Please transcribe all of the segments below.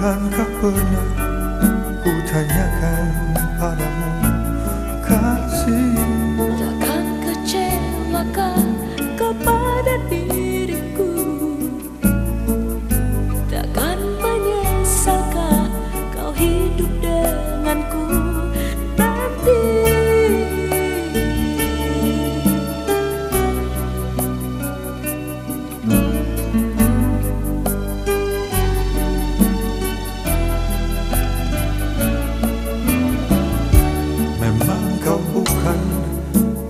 Bukankah pernah ku tanyakan padamu kasih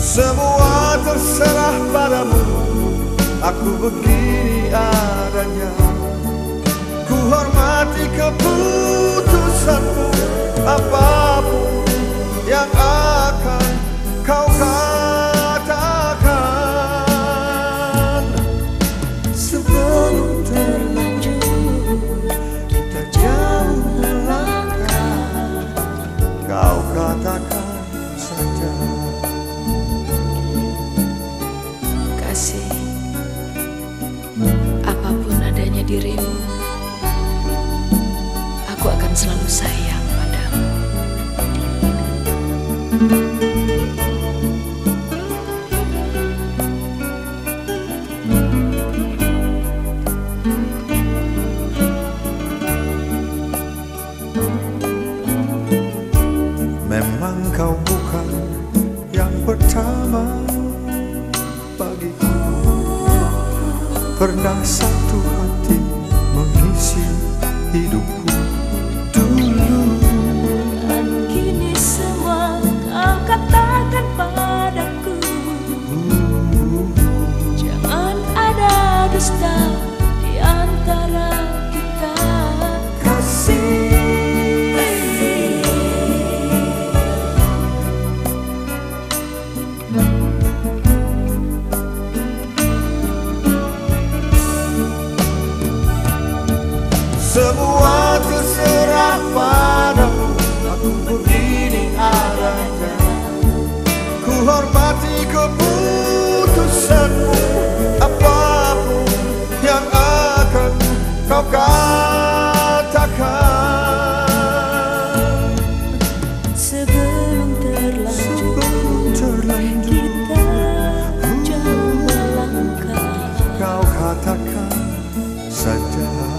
Semua terserah padamu. Aku begini adanya. Ku hormati keputusanmu Apa pun yang akan dirimu aku akan selalu sayang padamu. Memang kau bukan yang pertama bagiku. Pernah satu hati mengisi hidupku Semua terserah padamu. Aku pun ini adanya Ku hormati keputusanmu Apa pun yang akan kau katakan. Sebelum terlanjur, Sebelum terlanjur Kita jauh melangkah. Kau katakan saja.